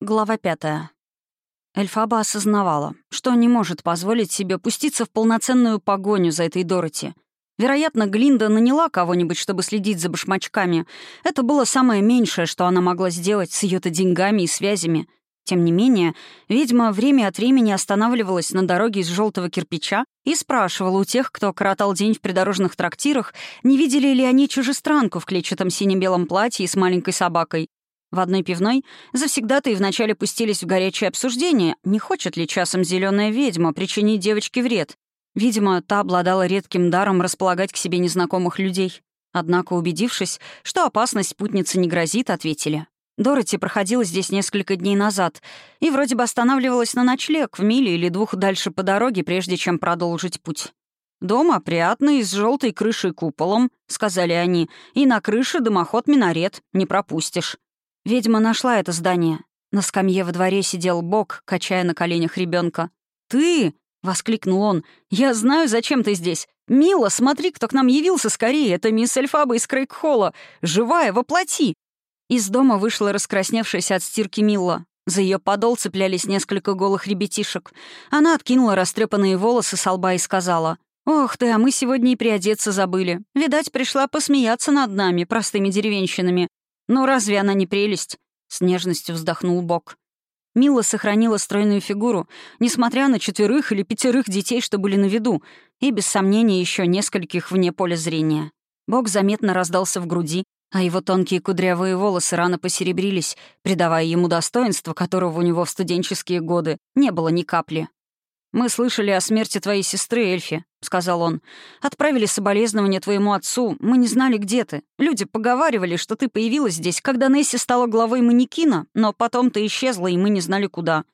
Глава пятая. Эльфаба осознавала, что не может позволить себе пуститься в полноценную погоню за этой Дороти. Вероятно, Глинда наняла кого-нибудь, чтобы следить за башмачками. Это было самое меньшее, что она могла сделать с ее-то деньгами и связями. Тем не менее, ведьма время от времени останавливалась на дороге из желтого кирпича и спрашивала у тех, кто коротал день в придорожных трактирах, не видели ли они чужестранку в клетчатом сине-белом платье и с маленькой собакой. В одной пивной завсегда-то и вначале пустились в горячее обсуждение, не хочет ли часом зеленая ведьма причинить девочке вред. Видимо, та обладала редким даром располагать к себе незнакомых людей. Однако, убедившись, что опасность путницы не грозит, ответили. Дороти проходила здесь несколько дней назад и вроде бы останавливалась на ночлег в миле или двух дальше по дороге, прежде чем продолжить путь. «Дом опрятный, с желтой крышей куполом», — сказали они, «и на крыше дымоход-минарет, не пропустишь». Ведьма нашла это здание. На скамье во дворе сидел Бог, качая на коленях ребенка. «Ты!» — воскликнул он. «Я знаю, зачем ты здесь. Мила, смотри, кто к нам явился скорее. Это мисс Эльфаба из Крейгхолла. Живая, воплоти!» Из дома вышла раскрасневшаяся от стирки Милла. За ее подол цеплялись несколько голых ребятишек. Она откинула растрепанные волосы с лба и сказала. «Ох ты, а мы сегодня и приодеться забыли. Видать, пришла посмеяться над нами, простыми деревенщинами. «Ну разве она не прелесть?» — с нежностью вздохнул Бог. Мила сохранила стройную фигуру, несмотря на четверых или пятерых детей, что были на виду, и, без сомнения, еще нескольких вне поля зрения. Бог заметно раздался в груди, а его тонкие кудрявые волосы рано посеребрились, придавая ему достоинство, которого у него в студенческие годы не было ни капли. «Мы слышали о смерти твоей сестры, Эльфи», — сказал он. «Отправили соболезнования твоему отцу. Мы не знали, где ты. Люди поговаривали, что ты появилась здесь, когда Несси стала главой манекина, но потом ты исчезла, и мы не знали, куда.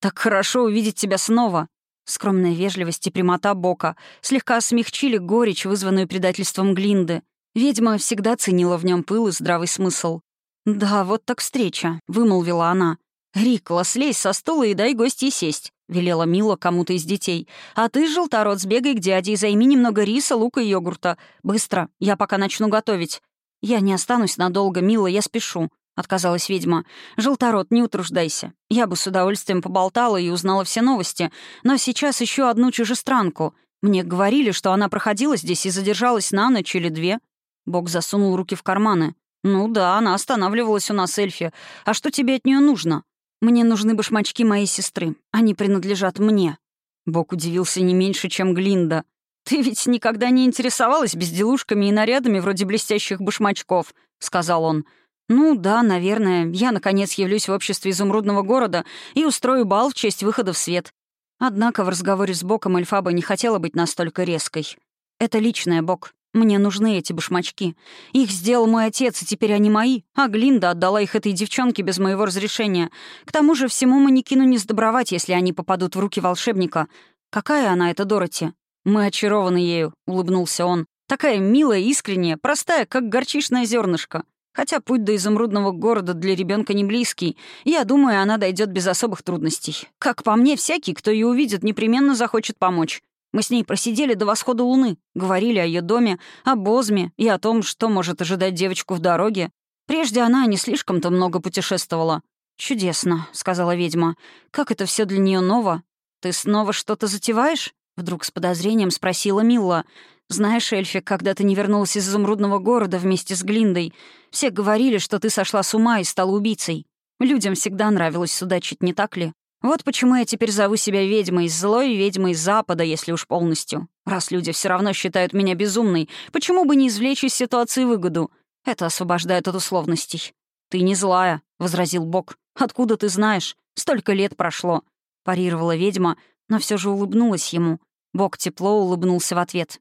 Так хорошо увидеть тебя снова». Скромная вежливость и прямота Бока слегка смягчили горечь, вызванную предательством Глинды. Ведьма всегда ценила в нем пыл и здравый смысл. «Да, вот так встреча», — вымолвила она. «Рикла, слезь со стула и дай гостье сесть», — велела Мила кому-то из детей. «А ты, желторот, сбегай к дяде и займи немного риса, лука и йогурта. Быстро, я пока начну готовить». «Я не останусь надолго, Мила, я спешу», — отказалась ведьма. «Желторот, не утруждайся. Я бы с удовольствием поболтала и узнала все новости, но сейчас еще одну чужестранку. Мне говорили, что она проходила здесь и задержалась на ночь или две». Бог засунул руки в карманы. «Ну да, она останавливалась у нас, Эльфи. А что тебе от нее нужно?» «Мне нужны башмачки моей сестры. Они принадлежат мне». Бог удивился не меньше, чем Глинда. «Ты ведь никогда не интересовалась безделушками и нарядами вроде блестящих башмачков», — сказал он. «Ну да, наверное. Я, наконец, явлюсь в обществе изумрудного города и устрою бал в честь выхода в свет». Однако в разговоре с Боком Эльфаба не хотела быть настолько резкой. «Это личное, Бог. Мне нужны эти башмачки. Их сделал мой отец, и теперь они мои, а Глинда отдала их этой девчонке без моего разрешения. К тому же всему манекину не сдобровать, если они попадут в руки волшебника. Какая она, эта Дороти? Мы очарованы ею, — улыбнулся он. Такая милая, искренняя, простая, как горчишное зернышко. Хотя путь до изумрудного города для ребенка не близкий, я думаю, она дойдет без особых трудностей. Как по мне, всякий, кто ее увидит, непременно захочет помочь. Мы с ней просидели до восхода луны, говорили о ее доме, о Бозме и о том, что может ожидать девочку в дороге. Прежде она не слишком-то много путешествовала. «Чудесно», — сказала ведьма. «Как это все для нее ново? Ты снова что-то затеваешь?» Вдруг с подозрением спросила Милла. «Знаешь, Эльфи, когда ты не вернулась из изумрудного города вместе с Глиндой, все говорили, что ты сошла с ума и стала убийцей. Людям всегда нравилось судачить, не так ли? Вот почему я теперь зову себя ведьмой, злой ведьмой Запада, если уж полностью. Раз люди все равно считают меня безумной, почему бы не извлечь из ситуации выгоду? Это освобождает от условностей. «Ты не злая», — возразил Бог. «Откуда ты знаешь? Столько лет прошло». Парировала ведьма, но все же улыбнулась ему. Бог тепло улыбнулся в ответ.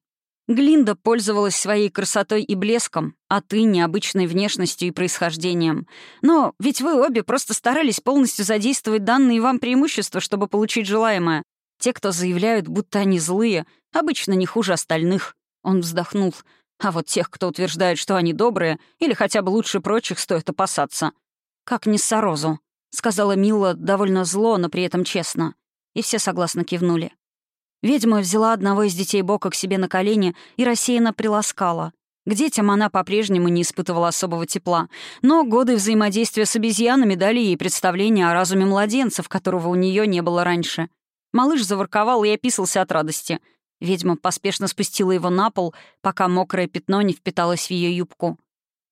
Глинда пользовалась своей красотой и блеском, а ты — необычной внешностью и происхождением. Но ведь вы обе просто старались полностью задействовать данные вам преимущества, чтобы получить желаемое. Те, кто заявляют, будто они злые, обычно не хуже остальных. Он вздохнул. А вот тех, кто утверждает, что они добрые, или хотя бы лучше прочих, стоит опасаться. «Как не Сорозу», — сказала Мила довольно зло, но при этом честно. И все согласно кивнули. Ведьма взяла одного из детей Бока к себе на колени и рассеянно приласкала. К детям она по-прежнему не испытывала особого тепла, но годы взаимодействия с обезьянами дали ей представление о разуме младенцев, которого у нее не было раньше. Малыш заворковал и описался от радости. Ведьма поспешно спустила его на пол, пока мокрое пятно не впиталось в ее юбку.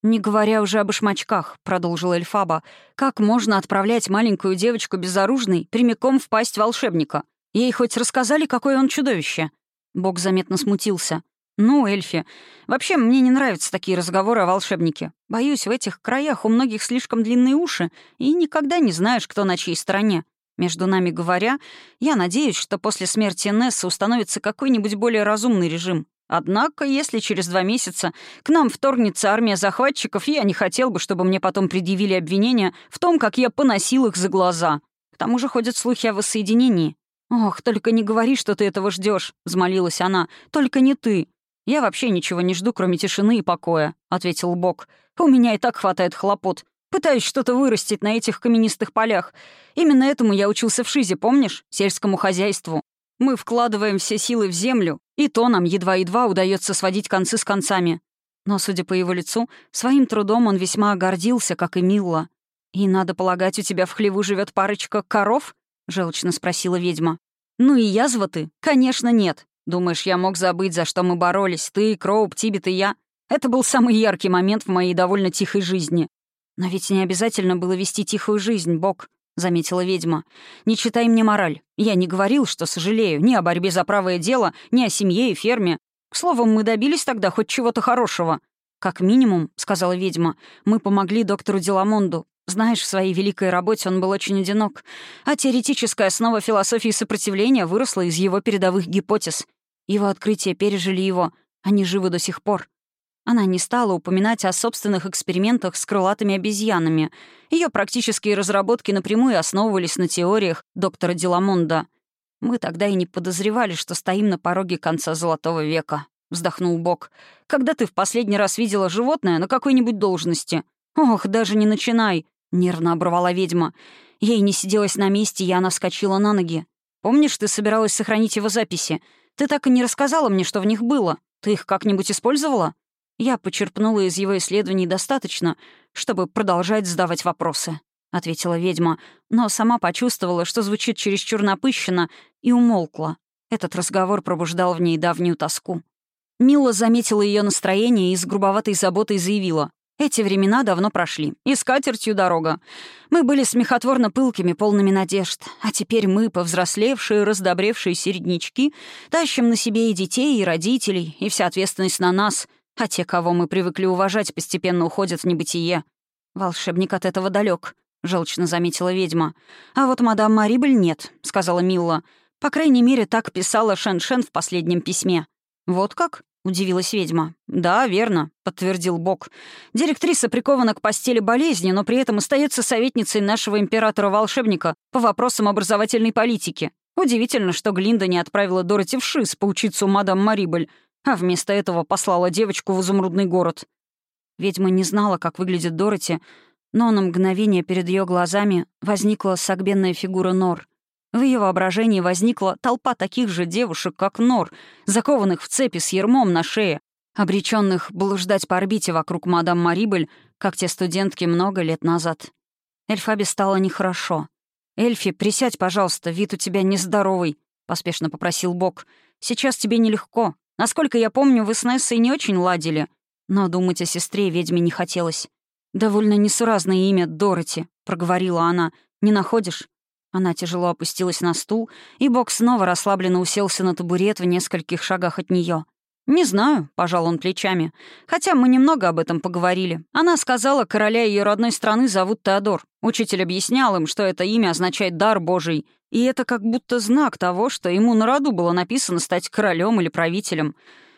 «Не говоря уже об башмачках», — продолжила Эльфаба, «как можно отправлять маленькую девочку безоружной прямиком в пасть волшебника? Ей хоть рассказали, какое он чудовище?» Бог заметно смутился. «Ну, Эльфи, вообще мне не нравятся такие разговоры о волшебнике. Боюсь, в этих краях у многих слишком длинные уши, и никогда не знаешь, кто на чьей стороне. Между нами говоря, я надеюсь, что после смерти Несса установится какой-нибудь более разумный режим. Однако, если через два месяца к нам вторгнется армия захватчиков, я не хотел бы, чтобы мне потом предъявили обвинения в том, как я поносил их за глаза. К тому же ходят слухи о воссоединении. «Ох, только не говори, что ты этого ждешь, взмолилась она. «Только не ты. «Я вообще ничего не жду, кроме тишины и покоя», — ответил Бог. «У меня и так хватает хлопот. Пытаюсь что-то вырастить на этих каменистых полях. Именно этому я учился в ШИЗе, помнишь? Сельскому хозяйству. Мы вкладываем все силы в землю, и то нам едва-едва удается сводить концы с концами». Но, судя по его лицу, своим трудом он весьма гордился, как и Милла. «И, надо полагать, у тебя в хлеву живет парочка коров?» — желчно спросила ведьма. «Ну и язва ты? Конечно, нет. Думаешь, я мог забыть, за что мы боролись? Ты, Кроуп, Тибет и я? Это был самый яркий момент в моей довольно тихой жизни. Но ведь не обязательно было вести тихую жизнь, Бог, — заметила ведьма. «Не читай мне мораль. Я не говорил, что сожалею ни о борьбе за правое дело, ни о семье и ферме. Словом, мы добились тогда хоть чего-то хорошего. Как минимум, — сказала ведьма, — мы помогли доктору Деламонду. Знаешь, в своей великой работе он был очень одинок, а теоретическая основа философии сопротивления выросла из его передовых гипотез. Его открытия пережили его, они живы до сих пор. Она не стала упоминать о собственных экспериментах с крылатыми обезьянами. Ее практические разработки напрямую основывались на теориях доктора Деламонда. «Мы тогда и не подозревали, что стоим на пороге конца Золотого века», — вздохнул Бог. «Когда ты в последний раз видела животное на какой-нибудь должности?» «Ох, даже не начинай!» — нервно оборвала ведьма. Ей не сиделась на месте, и она вскочила на ноги. «Помнишь, ты собиралась сохранить его записи? Ты так и не рассказала мне, что в них было. Ты их как-нибудь использовала?» «Я почерпнула из его исследований достаточно, чтобы продолжать задавать вопросы», — ответила ведьма, но сама почувствовала, что звучит чересчур напыщенно, и умолкла. Этот разговор пробуждал в ней давнюю тоску. Мила заметила ее настроение и с грубоватой заботой заявила. Эти времена давно прошли. И с катертью дорога. Мы были смехотворно пылкими, полными надежд. А теперь мы, повзрослевшие, раздобревшие середнячки, тащим на себе и детей, и родителей, и вся ответственность на нас. А те, кого мы привыкли уважать, постепенно уходят в небытие. Волшебник от этого далек, желчно заметила ведьма. А вот мадам Марибель нет, сказала Милла. По крайней мере, так писала Шен-Шен в последнем письме. «Вот как?» Удивилась ведьма. «Да, верно», — подтвердил Бог. «Директриса прикована к постели болезни, но при этом остается советницей нашего императора-волшебника по вопросам образовательной политики. Удивительно, что Глинда не отправила Дороти в Шиз поучиться у мадам Марибель, а вместо этого послала девочку в изумрудный город». Ведьма не знала, как выглядит Дороти, но на мгновение перед ее глазами возникла согбенная фигура Нор — в ее воображении возникла толпа таких же девушек, как Нор, закованных в цепи с ермом на шее, обреченных блуждать по орбите вокруг мадам Марибель, как те студентки много лет назад. Эльфабе стало нехорошо. «Эльфи, присядь, пожалуйста, вид у тебя нездоровый», — поспешно попросил Бог. «Сейчас тебе нелегко. Насколько я помню, вы с Нессой не очень ладили». Но думать о сестре ведьме не хотелось. «Довольно несуразное имя Дороти», — проговорила она. «Не находишь?» Она тяжело опустилась на стул, и Бог снова расслабленно уселся на табурет в нескольких шагах от нее. «Не знаю», — пожал он плечами. «Хотя мы немного об этом поговорили. Она сказала, короля ее родной страны зовут Теодор. Учитель объяснял им, что это имя означает «дар Божий», и это как будто знак того, что ему на роду было написано стать королем или правителем.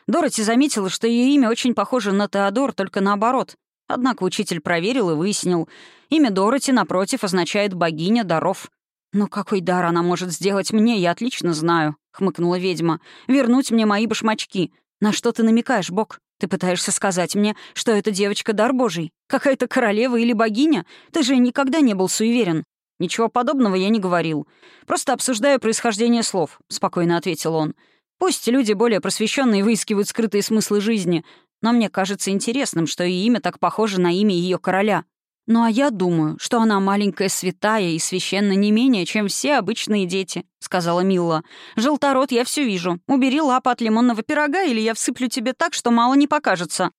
Дороти заметила, что ее имя очень похоже на Теодор, только наоборот. Однако учитель проверил и выяснил. Имя Дороти, напротив, означает «богиня даров». «Но какой дар она может сделать мне, я отлично знаю», — хмыкнула ведьма. «Вернуть мне мои башмачки. На что ты намекаешь, Бог? Ты пытаешься сказать мне, что эта девочка дар божий? Какая-то королева или богиня? Ты же никогда не был суеверен». «Ничего подобного я не говорил. Просто обсуждаю происхождение слов», — спокойно ответил он. «Пусть люди более просвещенные выискивают скрытые смыслы жизни, но мне кажется интересным, что и имя так похоже на имя ее короля. Ну а я думаю, что она маленькая святая и священна не менее, чем все обычные дети», — сказала Милла. «Желторот, я все вижу. Убери лапу от лимонного пирога, или я всыплю тебе так, что мало не покажется».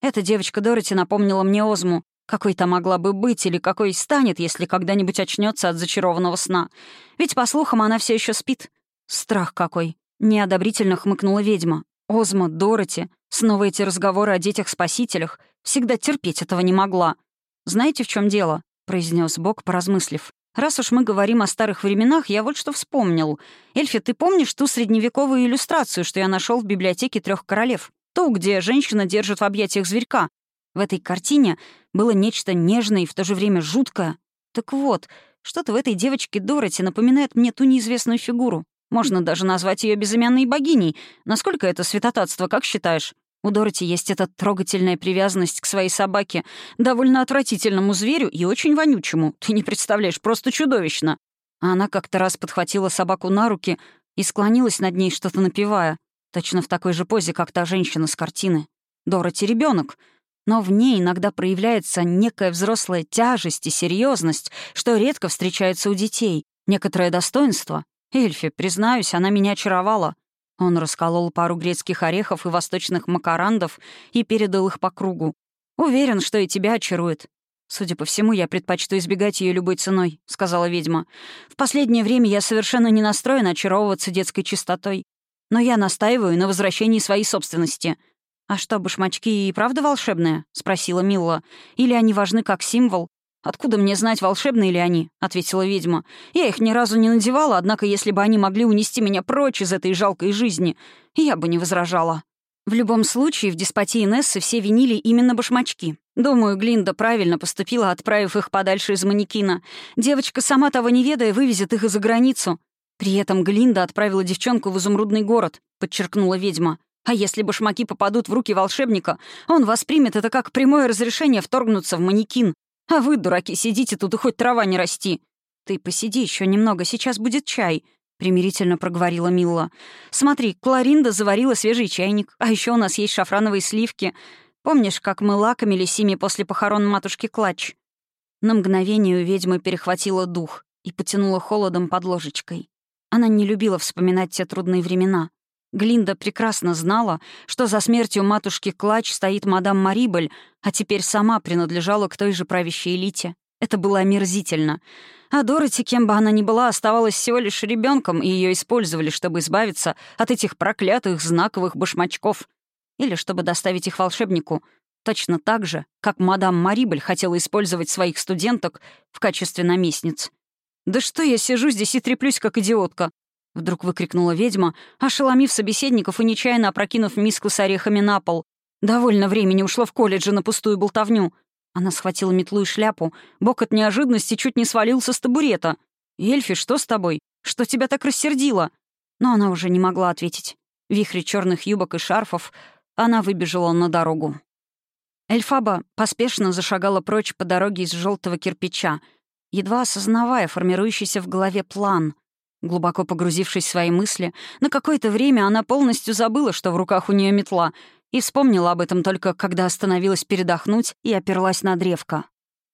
Эта девочка Дороти напомнила мне Озму. Какой-то могла бы быть или какой станет, если когда-нибудь очнется от зачарованного сна. Ведь, по слухам, она все еще спит. Страх какой. Неодобрительно хмыкнула ведьма. Озма, Дороти, снова эти разговоры о детях-спасителях. Всегда терпеть этого не могла. «Знаете, в чем дело?» — произнес Бог, поразмыслив. «Раз уж мы говорим о старых временах, я вот что вспомнил. Эльфи, ты помнишь ту средневековую иллюстрацию, что я нашел в библиотеке трех королев? Ту, где женщина держит в объятиях зверька. В этой картине было нечто нежное и в то же время жуткое. Так вот, что-то в этой девочке Дороти напоминает мне ту неизвестную фигуру. Можно даже назвать ее безымянной богиней. Насколько это святотатство, как считаешь? У Дороти есть эта трогательная привязанность к своей собаке, довольно отвратительному зверю и очень вонючему. Ты не представляешь, просто чудовищно. А она как-то раз подхватила собаку на руки и склонилась над ней, что-то напевая. Точно в такой же позе, как та женщина с картины. Дороти ребенок, но в ней иногда проявляется некая взрослая тяжесть и серьезность, что редко встречается у детей, некоторое достоинство. Эльфи, признаюсь, она меня очаровала. Он расколол пару грецких орехов и восточных макарандов и передал их по кругу. «Уверен, что и тебя очарует». «Судя по всему, я предпочту избегать ее любой ценой», — сказала ведьма. «В последнее время я совершенно не настроен очаровываться детской чистотой. Но я настаиваю на возвращении своей собственности». «А что, башмачки и правда волшебные?» — спросила Милла. «Или они важны как символ? «Откуда мне знать, волшебные ли они?» — ответила ведьма. «Я их ни разу не надевала, однако если бы они могли унести меня прочь из этой жалкой жизни, я бы не возражала». В любом случае, в деспотии Нессы все винили именно башмачки. Думаю, Глинда правильно поступила, отправив их подальше из манекина. Девочка, сама того не ведая, вывезет их за границу. При этом Глинда отправила девчонку в изумрудный город, подчеркнула ведьма. А если башмаки попадут в руки волшебника, он воспримет это как прямое разрешение вторгнуться в манекин. А вы, дураки, сидите тут и хоть трава не расти. Ты посиди еще немного, сейчас будет чай, примирительно проговорила Милла. Смотри, Кларинда заварила свежий чайник, а еще у нас есть шафрановые сливки. Помнишь, как мы лакомились ими после похорон матушки Клач? На мгновение у ведьмы перехватило дух и потянуло холодом под ложечкой. Она не любила вспоминать те трудные времена. Глинда прекрасно знала, что за смертью матушки Клач стоит мадам Марибель, а теперь сама принадлежала к той же правящей элите. Это было омерзительно. А Дороти, кем бы она ни была, оставалась всего лишь ребенком, и ее использовали, чтобы избавиться от этих проклятых знаковых башмачков. Или чтобы доставить их волшебнику. Точно так же, как мадам Марибель хотела использовать своих студенток в качестве наместниц. «Да что я сижу здесь и треплюсь, как идиотка?» Вдруг выкрикнула ведьма, ошеломив собеседников и нечаянно опрокинув миску с орехами на пол. Довольно времени ушло в колледже на пустую болтовню. Она схватила метлу и шляпу. Бок от неожиданности чуть не свалился с табурета. «Эльфи, что с тобой? Что тебя так рассердило?» Но она уже не могла ответить. В вихре черных юбок и шарфов она выбежала на дорогу. Эльфаба поспешно зашагала прочь по дороге из желтого кирпича, едва осознавая формирующийся в голове план — Глубоко погрузившись в свои мысли, на какое-то время она полностью забыла, что в руках у нее метла, и вспомнила об этом только, когда остановилась передохнуть и оперлась на древко.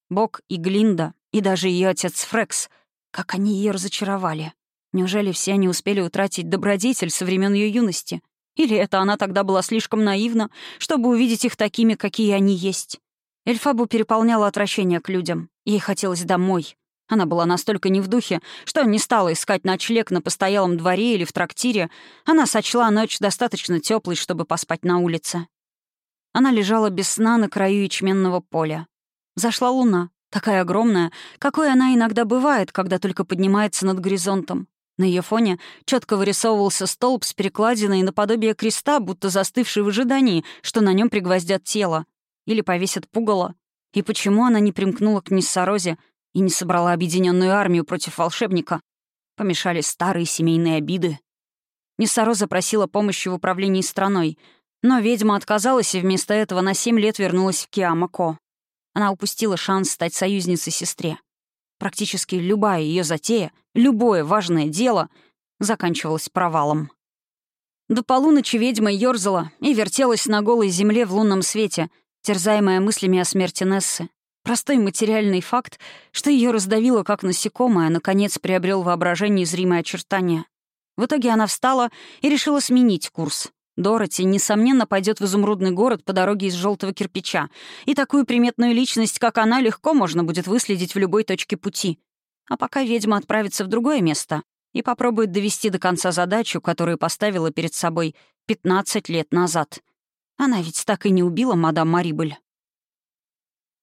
Бог и Глинда, и даже ее отец Фрекс, как они ее разочаровали. Неужели все они успели утратить добродетель со времен ее юности? Или это она тогда была слишком наивна, чтобы увидеть их такими, какие они есть? Эльфабу переполняло отвращение к людям. Ей хотелось домой, она была настолько не в духе, что не стала искать ночлег на постоялом дворе или в трактире. Она сочла ночь достаточно теплой, чтобы поспать на улице. Она лежала без сна на краю ячменного поля. Зашла луна, такая огромная, какой она иногда бывает, когда только поднимается над горизонтом. На ее фоне четко вырисовывался столб с перекладиной наподобие креста, будто застывший в ожидании, что на нем пригвоздят тело. Или повесят пугало. И почему она не примкнула к Ниссарозе, и не собрала объединенную армию против волшебника. Помешали старые семейные обиды. Ниссаро запросила помощи в управлении страной, но ведьма отказалась и вместо этого на семь лет вернулась в Киамако. Она упустила шанс стать союзницей сестре. Практически любая ее затея, любое важное дело заканчивалось провалом. До полуночи ведьма ёрзала и вертелась на голой земле в лунном свете, терзаемая мыслями о смерти Нессы. Простой материальный факт, что ее раздавило как насекомое, наконец приобрел воображение зримые очертания. В итоге она встала и решила сменить курс. Дороти, несомненно, пойдет в изумрудный город по дороге из желтого кирпича, и такую приметную личность, как она, легко можно будет выследить в любой точке пути. А пока ведьма отправится в другое место, и попробует довести до конца задачу, которую поставила перед собой 15 лет назад. Она ведь так и не убила мадам Марибель.